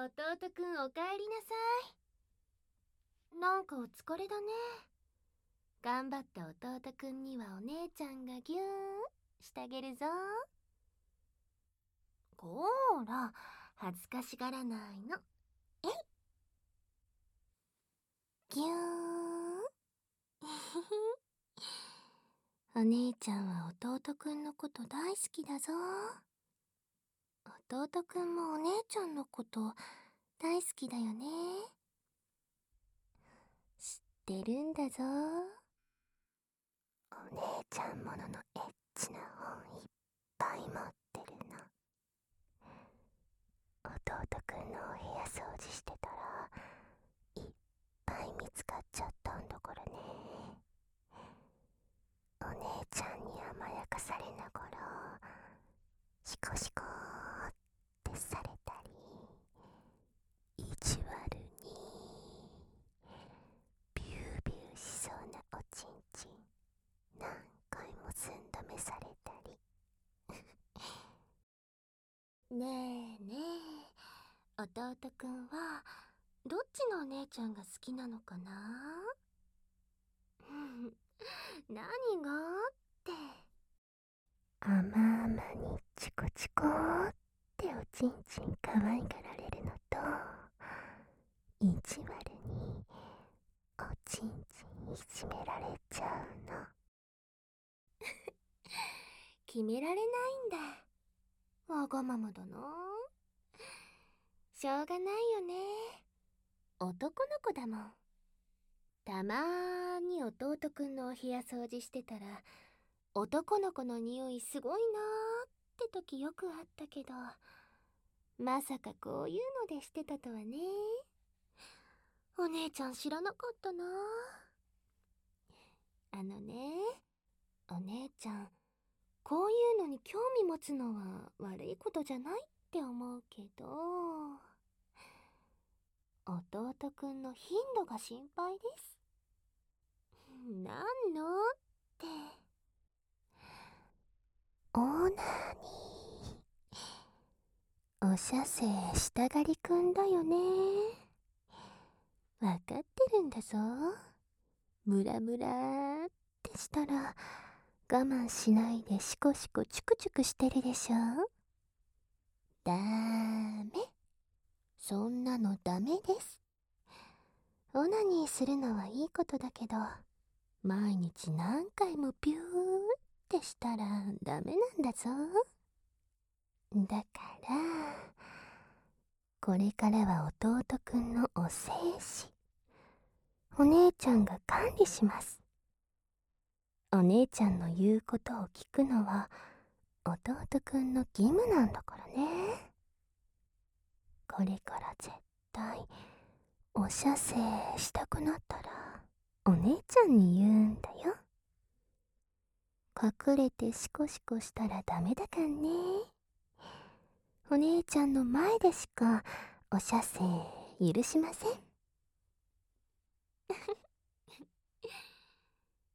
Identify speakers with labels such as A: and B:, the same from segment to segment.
A: 弟くんおかえりなさい。なんかお疲れだね。頑張った弟くんにはお姉ちゃんがぎゅーんしてあげるぞ。こーら、恥ずかしがらないの。えいぎゅーん。お姉ちゃんは弟くんのこと大好きだぞ。弟くんもお姉ちゃんのこと大好きだよね。知ってるんだぞ。お姉ちゃんもののエッチな本いっぱい持ってるの。弟くんのお部屋掃除してたら、いっぱい見つかっちゃったんだからね。お姉ちゃんに甘やかされながら、シコシコーってされたり、意地悪に、ビュービューしそうなおちんちん、何回も寸止めされたり。ねえねえ、弟くんは、どっちのお姉ちゃんが好きなのかな？何がって。甘々にチコチコっておちんちん可愛がられるのと、意地悪におちんちんいじめられちゃうの。決められないんだ。わがままだな。しょうがないよね。男の子だもん。たまーに弟くんのお部屋掃除してたら、男の子の匂いすごいなーって時よくあったけど、まさかこういうのでしてたとはね。お姉ちゃん知らなかったなあのね、お姉ちゃん、こういうのに興味持つのは悪いことじゃないって思うけど、弟くんの頻度が心配です。なんのって。オーナーに。おしゃせしたがりくんだよね。わかってるんだぞ。ムラムラってしたら、我慢しないでシコシコチュクチュクしてるでしょ？ダメ。そんなのダメです。オナニーするのはいいことだけど、毎日何回もピューってしたらダメなんだぞ。だから、これからは弟くんのお精子、お姉ちゃんが管理します。お姉ちゃんの言うことを聞くのは弟くんの義務なんだからね。これから絶対、お射精したくなったら、お姉ちゃんに言うんだよ。隠れてシコシコしたらダメだかんね。お姉ちゃんの前でしかお射精許しません。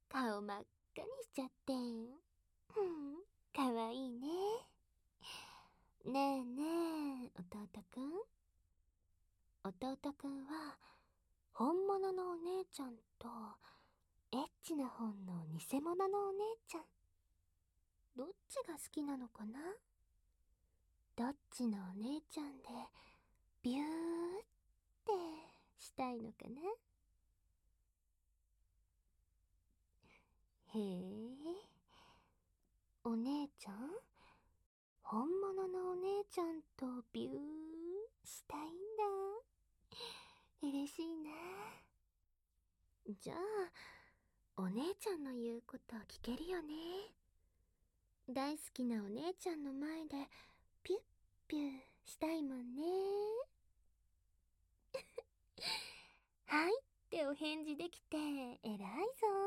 A: 顔真っ赤にしちゃってん。うん、かわいいね。ねえねえ、弟くん。弟くんは、本物のお姉ちゃんと、エッチな本の偽物のお姉ちゃん。どっちが好きなのかな？どっちのお姉ちゃんで、ビューってしたいのかな？へえ。お姉ちゃん？本物のお姉ちゃんとビューしたいんだ。嬉しいな。じゃあ、お姉ちゃんの言うこと聞けるよね。大好きなお姉ちゃんの前で、ピュッピューしたいもんね。はいってお返事できて偉いぞ。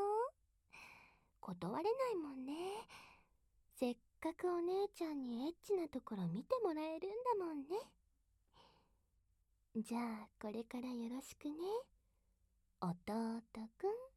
A: 断れないもんね。せっかくお姉ちゃんにエッチなところ見てもらえるんだもんね。じゃあ、これからよろしくね。弟くん。